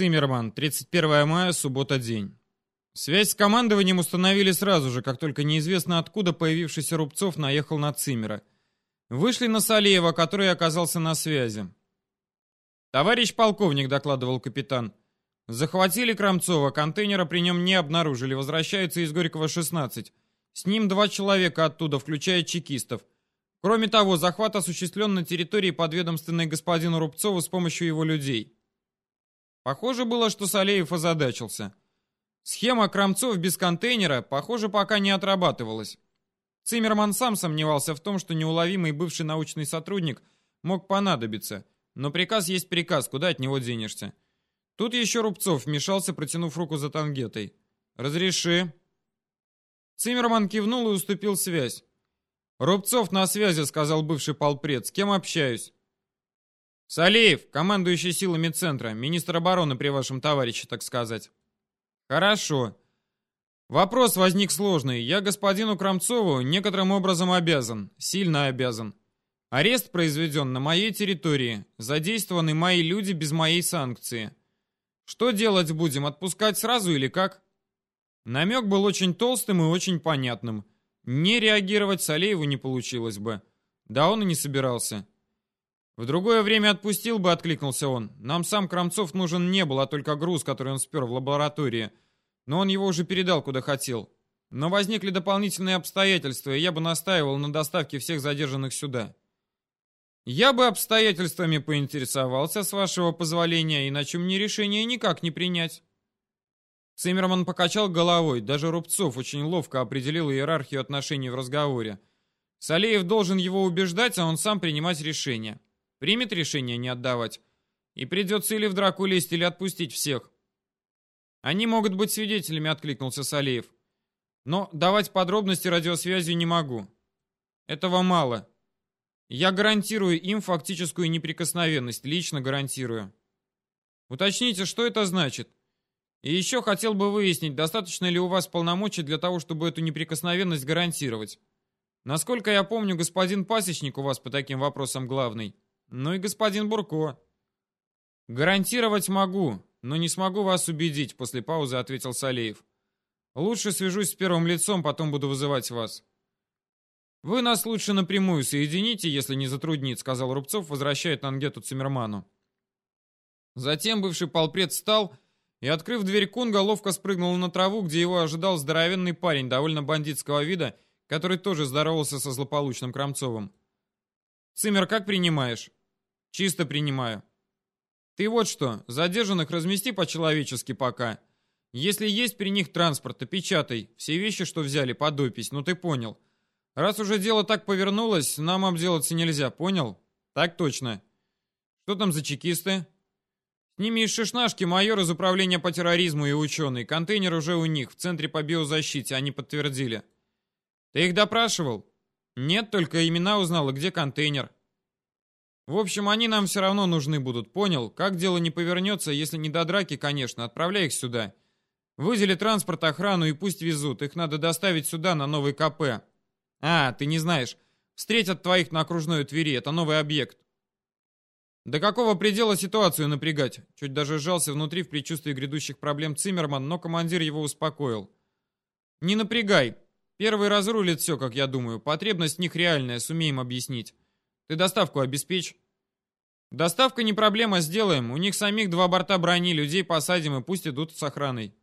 Циммерман, 31 мая, суббота, день. Связь с командованием установили сразу же, как только неизвестно откуда появившийся Рубцов наехал на Циммера. Вышли на Салеева, который оказался на связи. «Товарищ полковник», — докладывал капитан, — «захватили Крамцова, контейнера при нем не обнаружили, возвращается из Горького, 16. С ним два человека оттуда, включая чекистов. Кроме того, захват осуществлен на территории подведомственной господину Рубцову с помощью его людей». Похоже было, что Салеев озадачился. Схема Крамцов без контейнера, похоже, пока не отрабатывалась. Циммерман сам сомневался в том, что неуловимый бывший научный сотрудник мог понадобиться, но приказ есть приказ, куда от него денешься. Тут еще Рубцов вмешался, протянув руку за тангетой. «Разреши». Циммерман кивнул и уступил связь. «Рубцов на связи», — сказал бывший полпред. «С кем общаюсь?» «Салеев, командующий силами центра, министр обороны при вашем товарище, так сказать». «Хорошо. Вопрос возник сложный. Я господину Крамцову некоторым образом обязан, сильно обязан. Арест произведен на моей территории, задействованы мои люди без моей санкции. Что делать будем, отпускать сразу или как?» Намек был очень толстым и очень понятным. Не реагировать Салееву не получилось бы. Да он и не собирался. В другое время отпустил бы, откликнулся он. Нам сам Крамцов нужен не был, а только груз, который он спер в лаборатории. Но он его уже передал, куда хотел. Но возникли дополнительные обстоятельства, и я бы настаивал на доставке всех задержанных сюда. Я бы обстоятельствами поинтересовался, с вашего позволения, иначе мне решение никак не принять. Циммерман покачал головой, даже Рубцов очень ловко определил иерархию отношений в разговоре. Салеев должен его убеждать, а он сам принимать решение. Примет решение не отдавать. И придется или в драку лезть, или отпустить всех. Они могут быть свидетелями, откликнулся Салеев. Но давать подробности радиосвязи не могу. Этого мало. Я гарантирую им фактическую неприкосновенность, лично гарантирую. Уточните, что это значит? И еще хотел бы выяснить, достаточно ли у вас полномочий для того, чтобы эту неприкосновенность гарантировать. Насколько я помню, господин Пасечник у вас по таким вопросам главный. Ну и господин Бурко. Гарантировать могу, но не смогу вас убедить, после паузы ответил Салеев. Лучше свяжусь с первым лицом, потом буду вызывать вас. Вы нас лучше напрямую соедините, если не затруднит, сказал Рубцов, возвращая Тангету Циммерману. Затем бывший полпред встал и, открыв дверь Кунга, ловко спрыгнул на траву, где его ожидал здоровенный парень довольно бандитского вида, который тоже здоровался со злополучным Крамцовым. «Циммер, как принимаешь?» Чисто принимаю. Ты вот что, задержанных размести по-человечески пока. Если есть при них транспорт, то печатай. Все вещи, что взяли, под опись, ну ты понял. Раз уже дело так повернулось, нам обделаться нельзя, понял? Так точно. Что там за чекисты? С ними из шишнашки майор из управления по терроризму и ученый. Контейнер уже у них, в центре по биозащите, они подтвердили. Ты их допрашивал? Нет, только имена узнал, и где контейнер. В общем, они нам все равно нужны будут, понял? Как дело не повернется, если не до драки, конечно, отправляй их сюда. Выдели транспорт, охрану и пусть везут. Их надо доставить сюда, на новый КП. А, ты не знаешь. Встретят твоих на окружной Твери, это новый объект. До какого предела ситуацию напрягать? Чуть даже сжался внутри в предчувствии грядущих проблем Циммерман, но командир его успокоил. Не напрягай. Первый разрулит все, как я думаю. Потребность в них реальная, сумеем объяснить. Ты доставку обеспечь. Доставка не проблема, сделаем. У них самих два борта брони, людей посадим и пусть идут с охраной.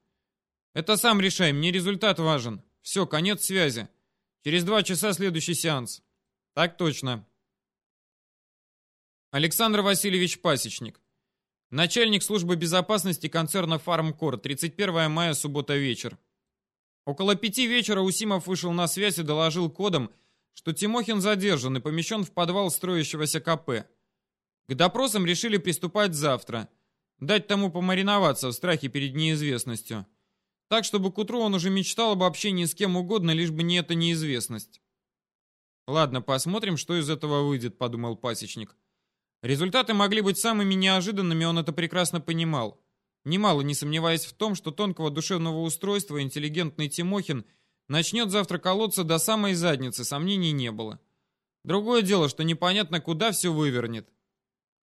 Это сам решай, мне результат важен. Все, конец связи. Через два часа следующий сеанс. Так точно. Александр Васильевич Пасечник. Начальник службы безопасности концерна «Фармкор», 31 мая, суббота вечер. Около пяти вечера Усимов вышел на связь и доложил кодом, что Тимохин задержан и помещен в подвал строящегося КП. К допросам решили приступать завтра. Дать тому помариноваться в страхе перед неизвестностью. Так, чтобы к утру он уже мечтал об общении с кем угодно, лишь бы не эта неизвестность. «Ладно, посмотрим, что из этого выйдет», — подумал пасечник. Результаты могли быть самыми неожиданными, он это прекрасно понимал. Немало не сомневаясь в том, что тонкого душевного устройства интеллигентный Тимохин — Начнет завтра колоться до самой задницы, сомнений не было. Другое дело, что непонятно, куда все вывернет.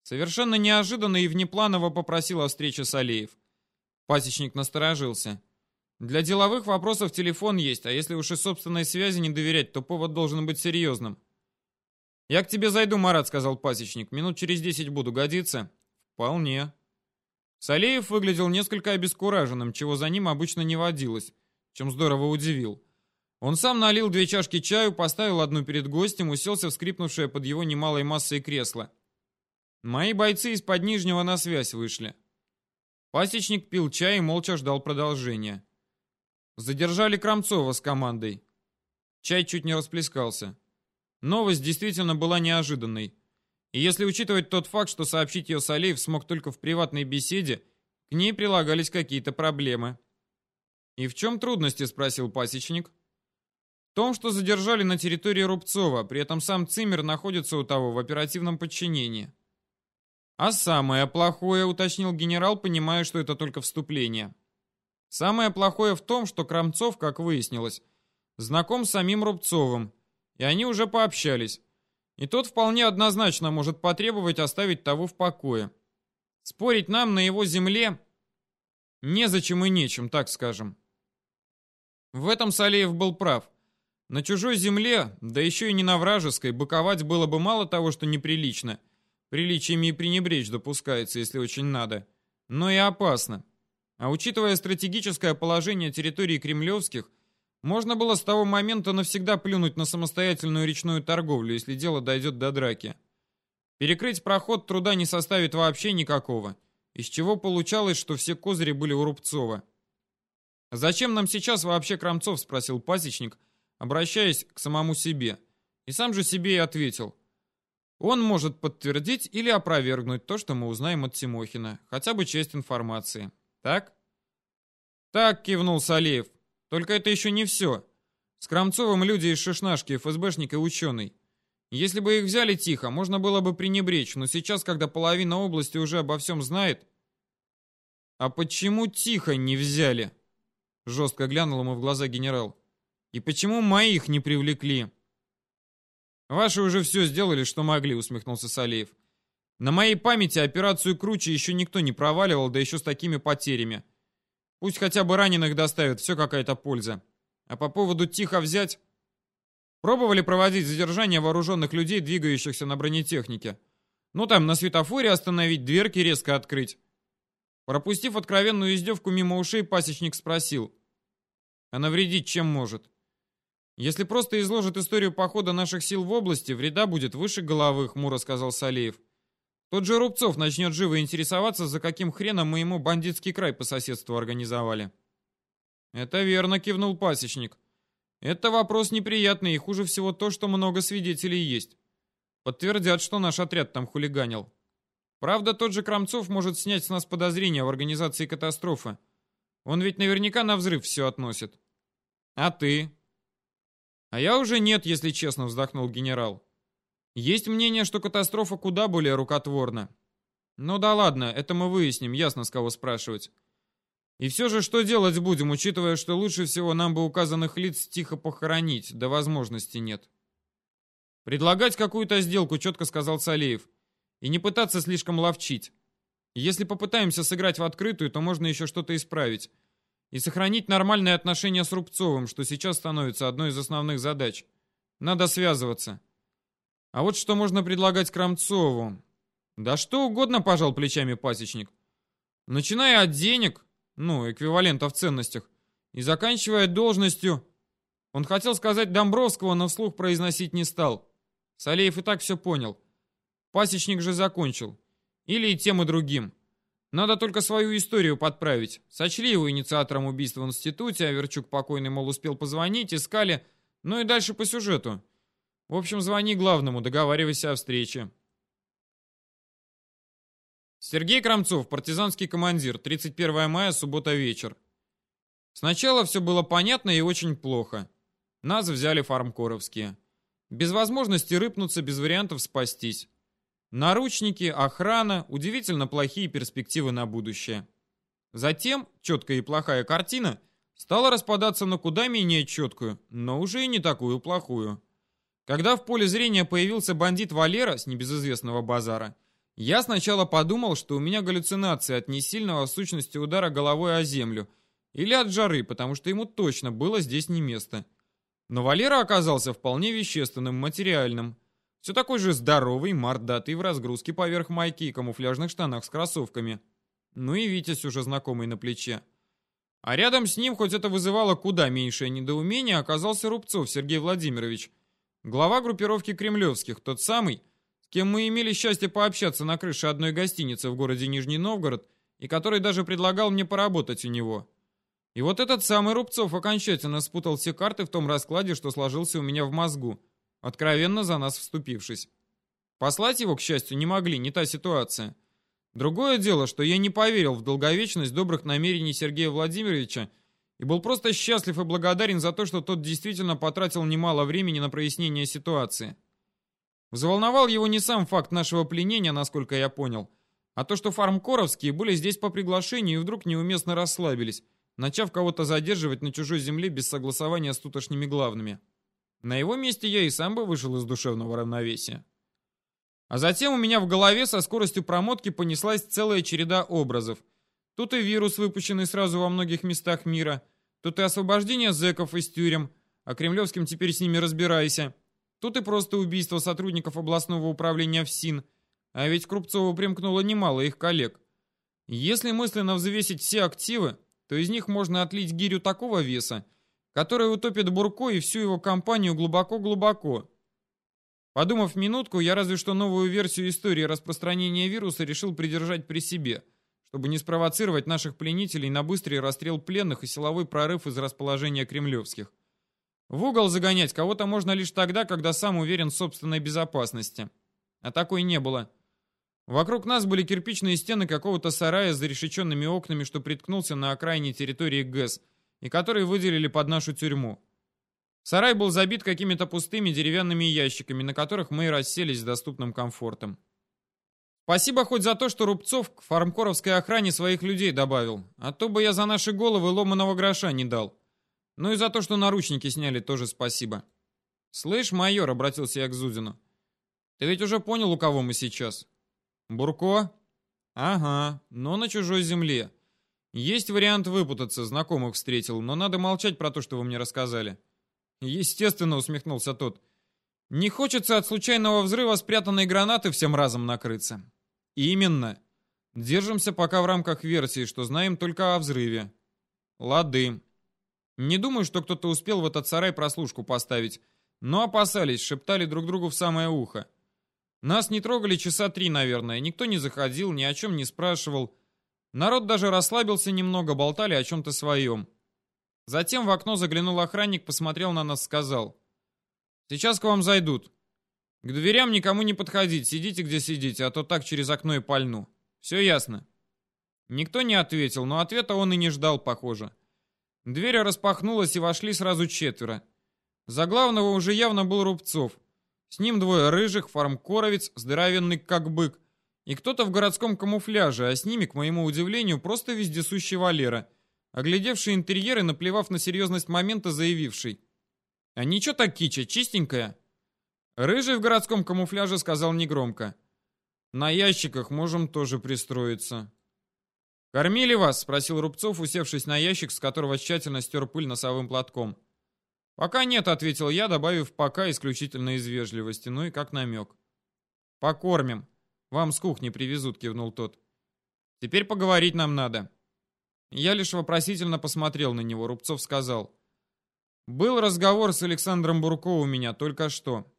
Совершенно неожиданно и внепланово попросил о встрече с Алеев. Пасечник насторожился. Для деловых вопросов телефон есть, а если уж и собственной связи не доверять, то повод должен быть серьезным. «Я к тебе зайду, Марат», — сказал пасечник. «Минут через десять буду. Годится?» «Вполне». Салеев выглядел несколько обескураженным, чего за ним обычно не водилось, чем здорово удивил. Он сам налил две чашки чаю, поставил одну перед гостем, уселся в скрипнувшее под его немалой массой кресло. Мои бойцы из-под Нижнего на связь вышли. Пасечник пил чай и молча ждал продолжения. Задержали Крамцова с командой. Чай чуть не расплескался. Новость действительно была неожиданной. И если учитывать тот факт, что сообщить ее Салеев смог только в приватной беседе, к ней прилагались какие-то проблемы. «И в чем трудности?» – спросил пасечник. «В том, что задержали на территории Рубцова, при этом сам Циммер находится у того в оперативном подчинении». «А самое плохое», — уточнил генерал, понимая, что это только вступление. Самое плохое в том, что Крамцов, как выяснилось, знаком с самим Рубцовым, и они уже пообщались. И тот вполне однозначно может потребовать оставить того в покое. Спорить нам на его земле незачем и нечем, так скажем. В этом Салеев был прав. На чужой земле, да еще и не на вражеской, быковать было бы мало того, что неприлично. Приличиями и пренебречь допускается, если очень надо. Но и опасно. А учитывая стратегическое положение территории кремлевских, можно было с того момента навсегда плюнуть на самостоятельную речную торговлю, если дело дойдет до драки. Перекрыть проход труда не составит вообще никакого, из чего получалось, что все козыри были у Рубцова. «Зачем нам сейчас вообще Крамцов?» — спросил пасечник, обращаясь к самому себе. И сам же себе и ответил. Он может подтвердить или опровергнуть то, что мы узнаем от Тимохина, хотя бы часть информации. Так? Так, кивнул Салеев. Только это еще не все. С Крамцовым люди из Шишнашки, ФСБшник и ученый. Если бы их взяли тихо, можно было бы пренебречь, но сейчас, когда половина области уже обо всем знает... А почему тихо не взяли? Жестко глянул ему в глаза генерал. И почему моих не привлекли? Ваши уже все сделали, что могли, усмехнулся Салеев. На моей памяти операцию круче еще никто не проваливал, да еще с такими потерями. Пусть хотя бы раненых доставят, все какая-то польза. А по поводу тихо взять... Пробовали проводить задержание вооруженных людей, двигающихся на бронетехнике. Ну там, на светофоре остановить, дверки резко открыть. Пропустив откровенную издевку мимо ушей, пасечник спросил. А навредить чем может? Если просто изложит историю похода наших сил в области, вреда будет выше головы, хмуро сказал Салеев. Тот же Рубцов начнет живо интересоваться, за каким хреном мы ему бандитский край по соседству организовали. Это верно, кивнул пасечник. Это вопрос неприятный, и хуже всего то, что много свидетелей есть. Подтвердят, что наш отряд там хулиганил. Правда, тот же Крамцов может снять с нас подозрения в организации катастрофы. Он ведь наверняка на взрыв все относит. А ты? А я уже нет, если честно, вздохнул генерал. Есть мнение, что катастрофа куда более рукотворна. Ну да ладно, это мы выясним, ясно с кого спрашивать. И все же что делать будем, учитывая, что лучше всего нам бы указанных лиц тихо похоронить, да возможности нет. Предлагать какую-то сделку, четко сказал Салеев. И не пытаться слишком ловчить. Если попытаемся сыграть в открытую, то можно еще что-то исправить. И сохранить нормальные отношения с Рубцовым, что сейчас становится одной из основных задач. Надо связываться. А вот что можно предлагать Крамцову? Да что угодно, пожал плечами пасечник. Начиная от денег, ну, эквивалента в ценностях, и заканчивая должностью... Он хотел сказать Домбровского, но вслух произносить не стал. Салеев и так все понял. Пасечник же закончил. Или и тем, и другим. Надо только свою историю подправить. Сочли его инициатором убийства в институте, а Верчук покойный, мол, успел позвонить, искали. Ну и дальше по сюжету. В общем, звони главному, договаривайся о встрече. Сергей Крамцов, партизанский командир, 31 мая, суббота вечер. Сначала все было понятно и очень плохо. Нас взяли фармкоровские. Без возможности рыпнуться, без вариантов спастись. Наручники, охрана, удивительно плохие перспективы на будущее. Затем четкая и плохая картина стала распадаться на куда менее четкую, но уже и не такую плохую. Когда в поле зрения появился бандит Валера с небезызвестного базара, Я сначала подумал, что у меня галлюцинации от несильного сущности удара головой о землю, или от жары, потому что ему точно было здесь не место. Но Валера оказался вполне вещественным, материальным. Все такой же здоровый, мордатый в разгрузке поверх майки и камуфляжных штанах с кроссовками. Ну и Витязь уже знакомый на плече. А рядом с ним, хоть это вызывало куда меньшее недоумение, оказался Рубцов Сергей Владимирович, глава группировки кремлевских, тот самый, с кем мы имели счастье пообщаться на крыше одной гостиницы в городе Нижний Новгород и который даже предлагал мне поработать у него. И вот этот самый Рубцов окончательно спутал все карты в том раскладе, что сложился у меня в мозгу, откровенно за нас вступившись. Послать его, к счастью, не могли, не та ситуация. Другое дело, что я не поверил в долговечность добрых намерений Сергея Владимировича и был просто счастлив и благодарен за то, что тот действительно потратил немало времени на прояснение ситуации. Взволновал его не сам факт нашего пленения, насколько я понял, а то, что фармкоровские были здесь по приглашению и вдруг неуместно расслабились, начав кого-то задерживать на чужой земле без согласования с тутошними главными. На его месте я и сам бы вышел из душевного равновесия. А затем у меня в голове со скоростью промотки понеслась целая череда образов. Тут и вирус, выпущенный сразу во многих местах мира, тут и освобождение зэков из тюрем, а кремлевским теперь с ними разбирайся. Тут и просто убийство сотрудников областного управления ФСИН, а ведь Крупцову примкнуло немало их коллег. Если мысленно взвесить все активы, то из них можно отлить гирю такого веса, который утопит Бурко и всю его компанию глубоко-глубоко, Подумав минутку, я разве что новую версию истории распространения вируса решил придержать при себе, чтобы не спровоцировать наших пленителей на быстрый расстрел пленных и силовой прорыв из расположения кремлевских. В угол загонять кого-то можно лишь тогда, когда сам уверен в собственной безопасности. А такой не было. Вокруг нас были кирпичные стены какого-то сарая с зарешеченными окнами, что приткнулся на окраине территории ГЭС, и которые выделили под нашу тюрьму. Сарай был забит какими-то пустыми деревянными ящиками, на которых мы и расселись с доступным комфортом. Спасибо хоть за то, что Рубцов к фармкоровской охране своих людей добавил, а то бы я за наши головы ломаного гроша не дал. Ну и за то, что наручники сняли, тоже спасибо. «Слышь, майор», — обратился я к Зудину, — «ты ведь уже понял, у кого мы сейчас?» «Бурко?» «Ага, но на чужой земле. Есть вариант выпутаться, знакомых встретил, но надо молчать про то, что вы мне рассказали». Естественно, усмехнулся тот. Не хочется от случайного взрыва спрятанной гранаты всем разом накрыться. Именно. Держимся пока в рамках версии, что знаем только о взрыве. Лады. Не думаю, что кто-то успел в этот сарай прослушку поставить, но опасались, шептали друг другу в самое ухо. Нас не трогали часа три, наверное, никто не заходил, ни о чем не спрашивал. Народ даже расслабился немного, болтали о чем-то своем. Затем в окно заглянул охранник, посмотрел на нас, сказал. «Сейчас к вам зайдут. К дверям никому не подходить, сидите где сидите, а то так через окно и пальну. Все ясно?» Никто не ответил, но ответа он и не ждал, похоже. Дверь распахнулась, и вошли сразу четверо. За главного уже явно был Рубцов. С ним двое рыжих, фармкоровец, здоровенный как бык, и кто-то в городском камуфляже, а с ними, к моему удивлению, просто вездесущий Валера — оглядевший интерьер и наплевав на серьезность момента, заявивший. «А ничего так кича, чистенькая?» Рыжий в городском камуфляже сказал негромко. «На ящиках можем тоже пристроиться». «Кормили вас?» — спросил Рубцов, усевшись на ящик, с которого тщательно стер пыль носовым платком. «Пока нет», — ответил я, добавив «пока» исключительно из вежливости, ну и как намек. «Покормим. Вам с кухни привезут», — кивнул тот. «Теперь поговорить нам надо». Я лишь вопросительно посмотрел на него. Рубцов сказал. «Был разговор с Александром Бурко у меня только что.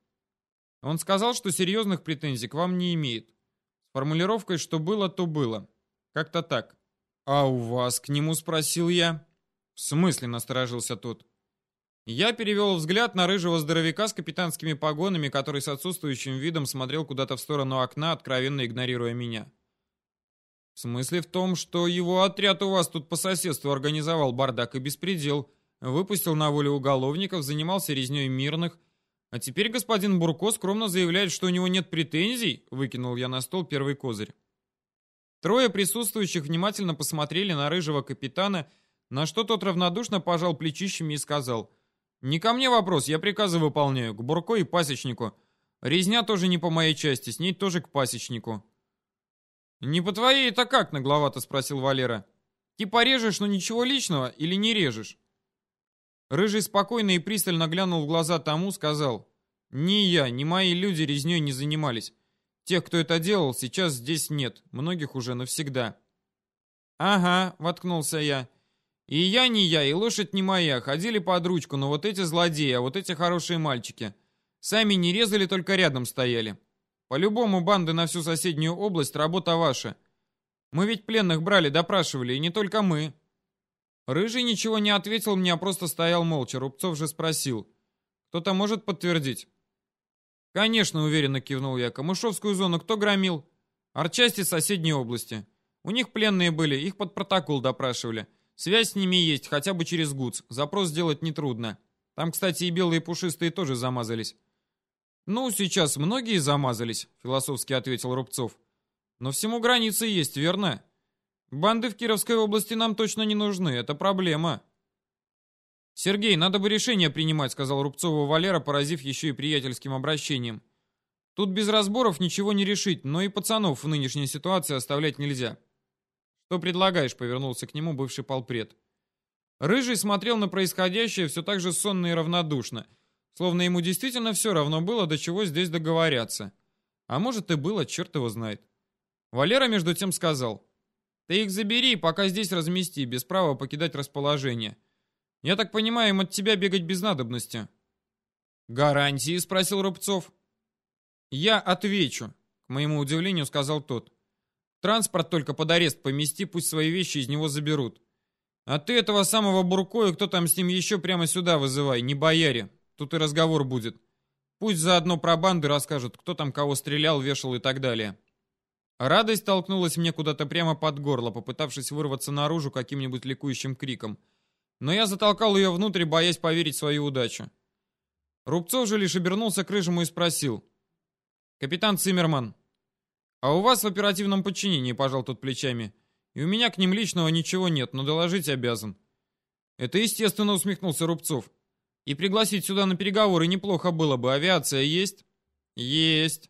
Он сказал, что серьезных претензий к вам не имеет. С формулировкой, что было, то было. Как-то так. А у вас к нему спросил я?» «В смысле?» — насторожился тот. Я перевел взгляд на рыжего здоровяка с капитанскими погонами, который с отсутствующим видом смотрел куда-то в сторону окна, откровенно игнорируя меня. В смысле в том, что его отряд у вас тут по соседству организовал бардак и беспредел, выпустил на волю уголовников, занимался резней мирных. А теперь господин Бурко скромно заявляет, что у него нет претензий, выкинул я на стол первый козырь. Трое присутствующих внимательно посмотрели на рыжего капитана, на что тот равнодушно пожал плечищами и сказал, «Не ко мне вопрос, я приказы выполняю, к Бурко и пасечнику. Резня тоже не по моей части, с ней тоже к пасечнику». «Не по твоей это как?» — нагловато спросил Валера. «Типа режешь, но ничего личного или не режешь?» Рыжий спокойно и пристально глянул в глаза тому, сказал. «Ни я, ни мои люди резней не занимались. Тех, кто это делал, сейчас здесь нет. Многих уже навсегда». «Ага», — воткнулся я. «И я не я, и лошадь не моя. Ходили под ручку, но вот эти злодеи, а вот эти хорошие мальчики. Сами не резали, только рядом стояли. По-любому банды на всю соседнюю область, работа ваша. Мы ведь пленных брали, допрашивали, и не только мы. Рыжий ничего не ответил мне, а просто стоял молча. Рубцов же спросил. Кто-то может подтвердить? Конечно, уверенно кивнул я. Камышовскую зону кто громил? Арчасти соседней области. У них пленные были, их под протокол допрашивали. Связь с ними есть, хотя бы через ГУЦ. Запрос сделать нетрудно. Там, кстати, и белые пушистые тоже замазались. «Ну, сейчас многие замазались», — философски ответил Рубцов. «Но всему границы есть, верно? Банды в Кировской области нам точно не нужны, это проблема». «Сергей, надо бы решение принимать», — сказал Рубцову Валера, поразив еще и приятельским обращением. «Тут без разборов ничего не решить, но и пацанов в нынешней ситуации оставлять нельзя». «Что предлагаешь?» — повернулся к нему бывший полпред. Рыжий смотрел на происходящее все так же сонно и равнодушно — Словно ему действительно все равно было, до чего здесь договорятся. А может и было, черт его знает. Валера между тем сказал. Ты их забери, пока здесь размести, без права покидать расположение. Я так понимаю, им от тебя бегать без надобности. Гарантии? Спросил Рубцов. Я отвечу, к моему удивлению сказал тот. Транспорт только под арест помести, пусть свои вещи из него заберут. А ты этого самого Бурко кто там с ним еще прямо сюда вызывай, не бояре. Тут и разговор будет. Пусть заодно про банды расскажут, кто там кого стрелял, вешал и так далее. Радость толкнулась мне куда-то прямо под горло, попытавшись вырваться наружу каким-нибудь ликующим криком. Но я затолкал ее внутрь, боясь поверить в свою удачу. Рубцов же лишь обернулся к Рыжему и спросил. «Капитан Циммерман, а у вас в оперативном подчинении, пожал тут плечами, и у меня к ним личного ничего нет, но доложить обязан». Это естественно усмехнулся Рубцов. И пригласить сюда на переговоры неплохо было бы. Авиация есть? Есть.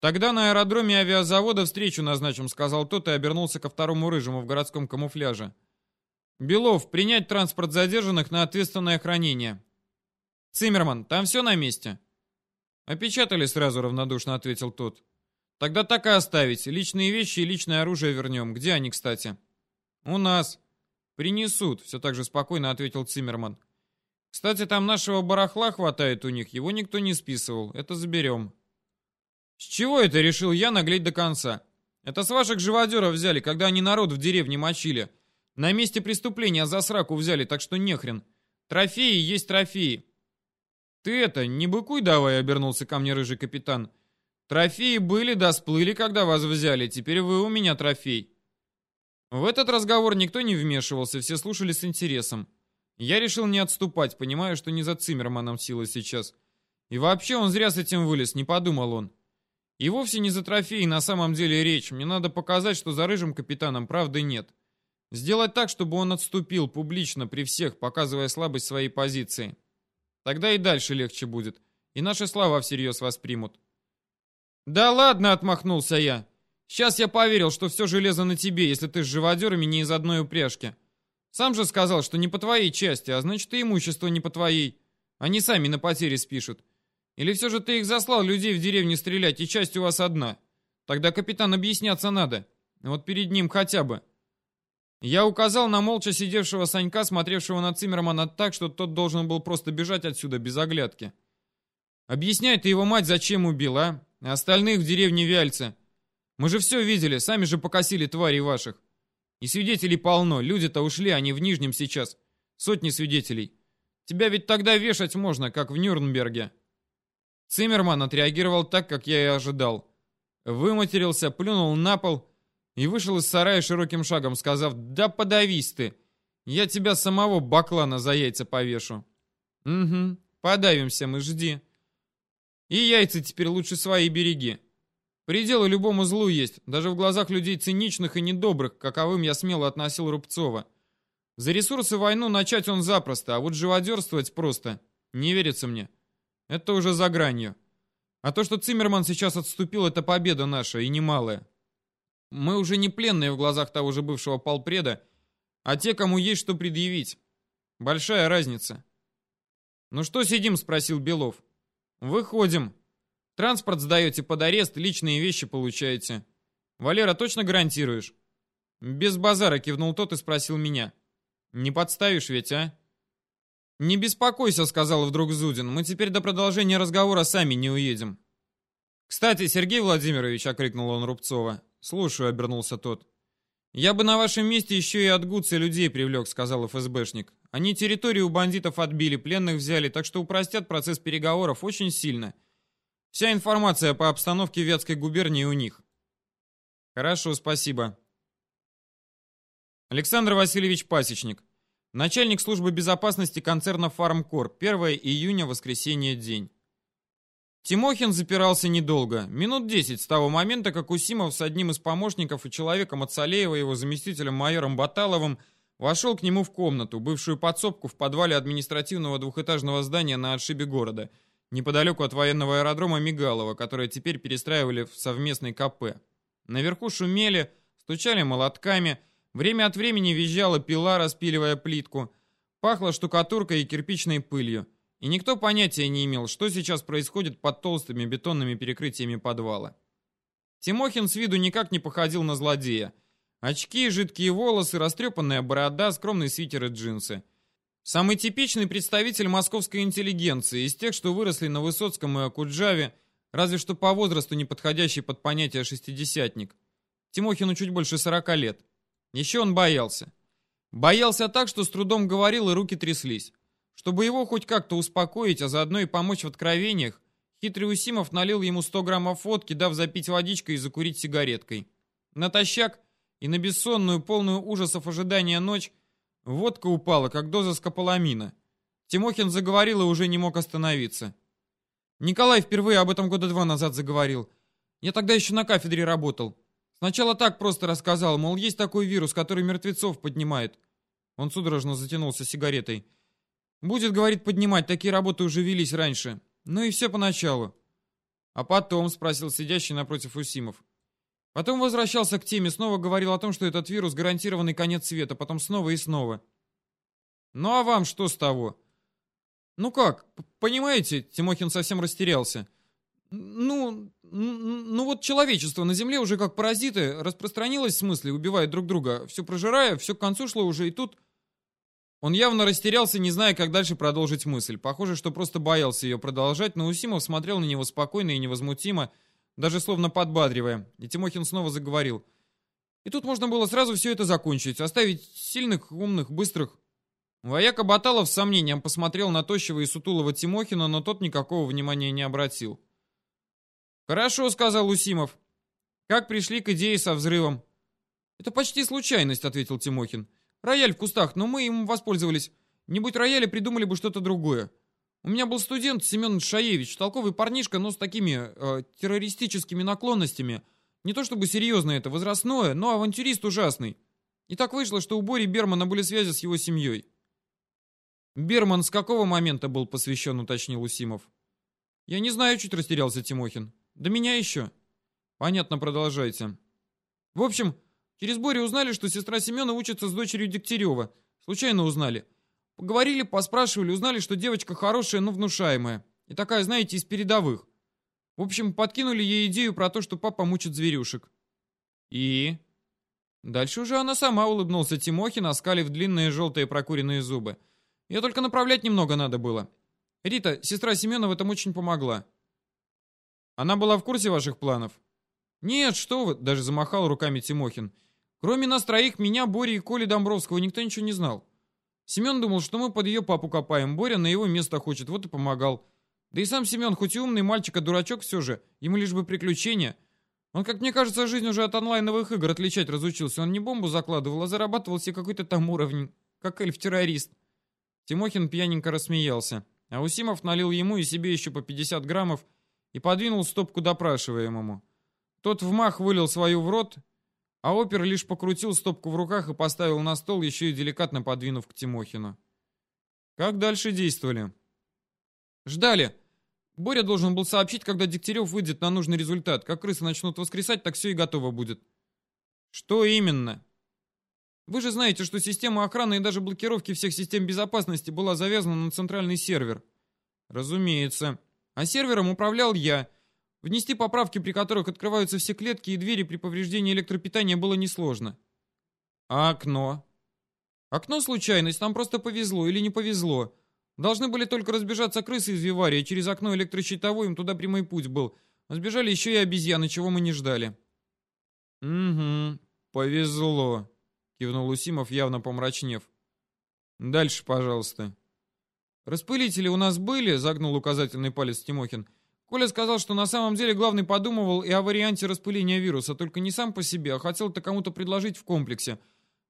Тогда на аэродроме авиазавода встречу назначим, сказал тот и обернулся ко второму рыжему в городском камуфляже. Белов, принять транспорт задержанных на ответственное хранение. Циммерман, там все на месте? Опечатали сразу, равнодушно ответил тот. Тогда так и оставить. Личные вещи и личное оружие вернем. Где они, кстати? У нас. Принесут, все так же спокойно ответил Циммерман. Кстати, там нашего барахла хватает у них, его никто не списывал. Это заберем. С чего это решил я наглеть до конца? Это с ваших живодеров взяли, когда они народ в деревне мочили. На месте преступления за сраку взяли, так что нехрен. Трофеи есть трофеи. Ты это, не быкуй давай, обернулся ко мне рыжий капитан. Трофеи были да сплыли, когда вас взяли, теперь вы у меня трофей. В этот разговор никто не вмешивался, все слушали с интересом. Я решил не отступать, понимая, что не за Циммерманом сила сейчас. И вообще он зря с этим вылез, не подумал он. И вовсе не за трофеи на самом деле речь. Мне надо показать, что за рыжим капитаном правды нет. Сделать так, чтобы он отступил публично при всех, показывая слабость своей позиции. Тогда и дальше легче будет. И наши слова всерьез воспримут. «Да ладно!» — отмахнулся я. «Сейчас я поверил, что все железо на тебе, если ты с живодерами не из одной упряжки. Сам же сказал, что не по твоей части, а значит и имущество не по твоей. Они сами на потери спишут. Или все же ты их заслал людей в деревне стрелять, и часть у вас одна? Тогда капитан объясняться надо. Вот перед ним хотя бы. Я указал на молча сидевшего Санька, смотревшего на Циммермана так, что тот должен был просто бежать отсюда без оглядки. Объясняй ты его мать, зачем убил, а? А остальных в деревне Вяльца. Мы же все видели, сами же покосили тварей ваших. И свидетелей полно. Люди-то ушли, они в Нижнем сейчас. Сотни свидетелей. Тебя ведь тогда вешать можно, как в Нюрнберге. Циммерман отреагировал так, как я и ожидал. Выматерился, плюнул на пол и вышел из сарая широким шагом, сказав «Да подавись ты! Я тебя самого баклана за яйца повешу». «Угу, подавимся мы, жди. И яйца теперь лучше свои береги. Пределы любому злу есть, даже в глазах людей циничных и недобрых, каковым я смело относил Рубцова. За ресурсы войну начать он запросто, а вот живодерствовать просто. Не верится мне. Это уже за гранью. А то, что Циммерман сейчас отступил, это победа наша, и немалая. Мы уже не пленные в глазах того же бывшего полпреда, а те, кому есть что предъявить. Большая разница. «Ну что сидим?» — спросил Белов. «Выходим. Транспорт сдаете под арест, личные вещи получаете. Валера, точно гарантируешь?» «Без базара», — кивнул тот и спросил меня. «Не подставишь ведь, а?» «Не беспокойся», — сказал вдруг Зудин. «Мы теперь до продолжения разговора сами не уедем». «Кстати, Сергей Владимирович», — окрикнул он Рубцова. «Слушаю», — обернулся тот. «Я бы на вашем месте еще и от Гуца людей привлек», — сказал ФСБшник. «Они территорию у бандитов отбили, пленных взяли, так что упростят процесс переговоров очень сильно. Вся информация по обстановке Вятской губернии у них». «Хорошо, спасибо». Александр Васильевич Пасечник. Начальник службы безопасности концерна «Фармкор». 1 июня, воскресенье, день. Тимохин запирался недолго, минут 10 с того момента, как Усимов с одним из помощников и человеком от Салеева, его заместителем майором Баталовым, вошел к нему в комнату, бывшую подсобку в подвале административного двухэтажного здания на отшибе города, неподалеку от военного аэродрома Мигалова, которое теперь перестраивали в совместный КП. Наверху шумели, стучали молотками, Время от времени визжала пила, распиливая плитку. Пахло штукатуркой и кирпичной пылью. И никто понятия не имел, что сейчас происходит под толстыми бетонными перекрытиями подвала. Тимохин с виду никак не походил на злодея. Очки, жидкие волосы, растрепанная борода, скромный свитер и джинсы. Самый типичный представитель московской интеллигенции, из тех, что выросли на Высоцком и Акуджаве, разве что по возрасту не подходящий под понятие «шестидесятник». Тимохину чуть больше сорока лет. Еще он боялся. Боялся так, что с трудом говорил и руки тряслись. Чтобы его хоть как-то успокоить, а заодно и помочь в откровениях, хитрый Усимов налил ему 100 граммов водки, дав запить водичкой и закурить сигареткой. Натощак и на бессонную, полную ужасов ожидания ночь водка упала, как доза скополамина. Тимохин заговорил и уже не мог остановиться. Николай впервые об этом года два назад заговорил. Я тогда еще на кафедре работал. Сначала так просто рассказал, мол, есть такой вирус, который мертвецов поднимает. Он судорожно затянулся сигаретой. Будет, говорит, поднимать, такие работы уже велись раньше. Ну и все поначалу. А потом, спросил сидящий напротив Усимов. Потом возвращался к теме, снова говорил о том, что этот вирус гарантированный конец света, потом снова и снова. Ну а вам что с того? Ну как, понимаете, Тимохин совсем растерялся. Ну, ну вот человечество на Земле уже как паразиты распространилось в смысле, убивает друг друга, все прожирая, все к концу шло уже и тут... Он явно растерялся, не зная, как дальше продолжить мысль. Похоже, что просто боялся ее продолжать, но Усимов смотрел на него спокойно и невозмутимо, даже словно подбадривая. И Тимохин снова заговорил. И тут можно было сразу все это закончить, оставить сильных, умных, быстрых. Вояка Баталов с сомнением посмотрел на тощего и сутулого Тимохина, но тот никакого внимания не обратил. «Хорошо», — сказал Усимов. «Как пришли к идее со взрывом?» «Это почти случайность», — ответил Тимохин. «Рояль в кустах, но мы им воспользовались. Не будь рояля, придумали бы что-то другое. У меня был студент Семен Шаевич, толковый парнишка, но с такими э, террористическими наклонностями. Не то чтобы серьезно это, возрастное, но авантюрист ужасный. И так вышло, что у Бори Бермана были связи с его семьей». «Берман с какого момента был посвящен?» — уточнил Усимов. «Я не знаю», — чуть растерялся Тимохин. До меня еще. Понятно, продолжайте. В общем, через Борю узнали, что сестра Семена учится с дочерью Дегтярева. Случайно узнали. Поговорили, поспрашивали, узнали, что девочка хорошая, но внушаемая. И такая, знаете, из передовых. В общем, подкинули ей идею про то, что папа мучит зверюшек. И... Дальше уже она сама улыбнулся Тимохин, оскалив длинные желтые прокуренные зубы. Ее только направлять немного надо было. Рита, сестра Семена в этом очень помогла. Она была в курсе ваших планов? Нет, что вы, даже замахал руками Тимохин. Кроме нас троих, меня, Бори и Коли Домбровского, никто ничего не знал. Семен думал, что мы под ее папу копаем. Боря на его место хочет, вот и помогал. Да и сам Семен, хоть и умный мальчик, а дурачок все же, ему лишь бы приключения. Он, как мне кажется, жизнь уже от онлайновых игр отличать разучился. Он не бомбу закладывал, а зарабатывал себе какой-то там уровень, как эльф-террорист. Тимохин пьяненько рассмеялся. А Усимов налил ему и себе еще по 50 граммов, и подвинул стопку допрашиваемому. Тот вмах вылил свою в рот, а опер лишь покрутил стопку в руках и поставил на стол, еще и деликатно подвинув к Тимохину. Как дальше действовали? Ждали. Боря должен был сообщить, когда Дегтярев выйдет на нужный результат. Как крысы начнут воскресать, так все и готово будет. Что именно? Вы же знаете, что система охраны и даже блокировки всех систем безопасности была завязана на центральный сервер. Разумеется. А сервером управлял я. Внести поправки, при которых открываются все клетки и двери при повреждении электропитания, было несложно. А окно? Окно случайность, нам просто повезло или не повезло. Должны были только разбежаться крысы из Вивария, через окно электрощитовой им туда прямой путь был. сбежали еще и обезьяны, чего мы не ждали. Угу, повезло, кивнул Усимов, явно помрачнев. Дальше, пожалуйста. Распылители у нас были, загнул указательный палец Тимохин. Коля сказал, что на самом деле главный подумывал и о варианте распыления вируса, только не сам по себе, а хотел это кому-то предложить в комплексе.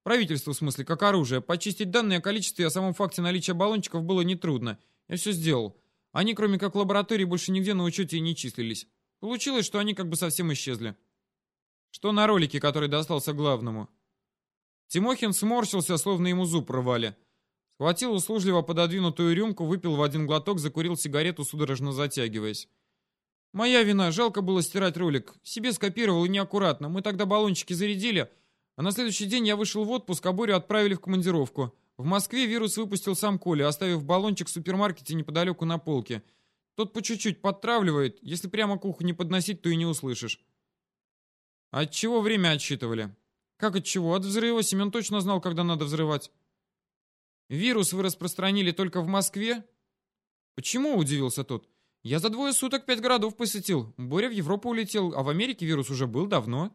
Правительству, в смысле, как оружие. Почистить данные о количестве и о самом факте наличия баллончиков было нетрудно. Я все сделал. Они, кроме как в лаборатории, больше нигде на учете и не числились. Получилось, что они как бы совсем исчезли. Что на ролике, который достался главному? Тимохин сморщился, словно ему зуб рвали. Схватил услужливо пододвинутую рюмку, выпил в один глоток, закурил сигарету, судорожно затягиваясь. Моя вина, жалко было стирать ролик. Себе скопировал и неаккуратно. Мы тогда баллончики зарядили, а на следующий день я вышел в отпуск, а Борю отправили в командировку. В Москве вирус выпустил сам Коля, оставив баллончик в супермаркете неподалеку на полке. Тот по чуть-чуть подтравливает. Если прямо к уху не подносить, то и не услышишь. От чего время отсчитывали? Как от чего? От взрыва. Семен точно знал, когда надо взрывать. Вирус вы распространили только в Москве? Почему? Удивился тот. Я за двое суток пять городов посетил. Боря в Европу улетел, а в Америке вирус уже был давно.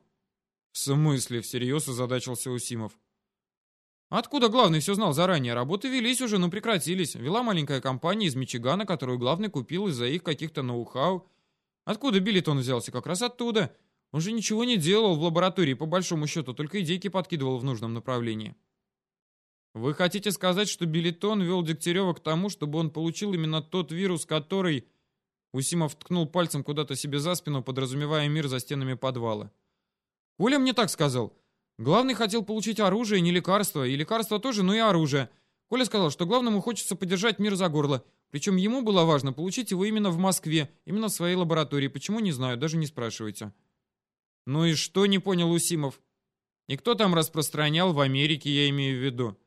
В смысле? Всерьез озадачился Усимов. Откуда главный все знал заранее? Работы велись уже, но прекратились. Вела маленькая компания из Мичигана, которую главный купил из-за их каких-то ноу-хау. Откуда Биллитон взялся? Как раз оттуда. Он же ничего не делал в лаборатории, по большому счету, только идейки подкидывал в нужном направлении. Вы хотите сказать, что Биллитон вел Дегтярева к тому, чтобы он получил именно тот вирус, который... Усимов ткнул пальцем куда-то себе за спину, подразумевая мир за стенами подвала. Коля мне так сказал. Главный хотел получить оружие, не лекарство, и лекарство тоже, но и оружие. Коля сказал, что главному хочется подержать мир за горло. Причем ему было важно получить его именно в Москве, именно в своей лаборатории. Почему, не знаю, даже не спрашивайте. Ну и что, не понял Усимов? И кто там распространял в Америке, я имею в виду?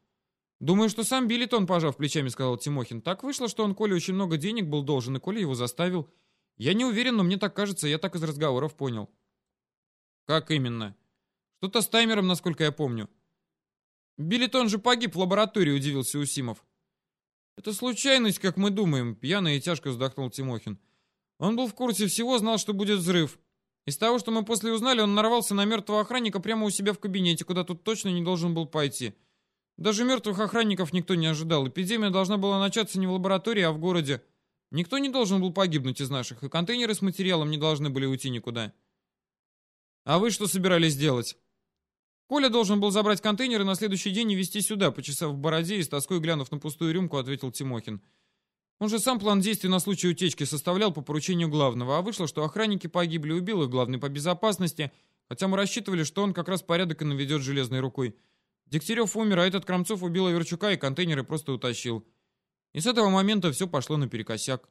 Думаю, что сам Биллитон, пожав плечами, сказал Тимохин. Так вышло, что он Коле очень много денег был должен, и Коля его заставил. Я не уверен, но мне так кажется, я так из разговоров понял. Как именно? Что-то с таймером, насколько я помню. Биллитон же погиб в лаборатории, удивился Усимов. Это случайность, как мы думаем, пьяно и тяжко вздохнул Тимохин. Он был в курсе всего, знал, что будет взрыв. Из того, что мы после узнали, он нарвался на мертвого охранника прямо у себя в кабинете, куда тут точно не должен был пойти. Даже мертвых охранников никто не ожидал. Эпидемия должна была начаться не в лаборатории, а в городе. Никто не должен был погибнуть из наших, и контейнеры с материалом не должны были уйти никуда. А вы что собирались делать? Коля должен был забрать контейнеры на следующий день и везти сюда, почесав в бороде и с тоской глянув на пустую рюмку, ответил Тимохин. Он же сам план действий на случай утечки составлял по поручению главного, а вышло, что охранники погибли, убил их главный по безопасности, хотя мы рассчитывали, что он как раз порядок и наведет железной рукой. Дегтярев умер, а этот Крамцов убил Аверчука и контейнеры просто утащил. И с этого момента все пошло наперекосяк.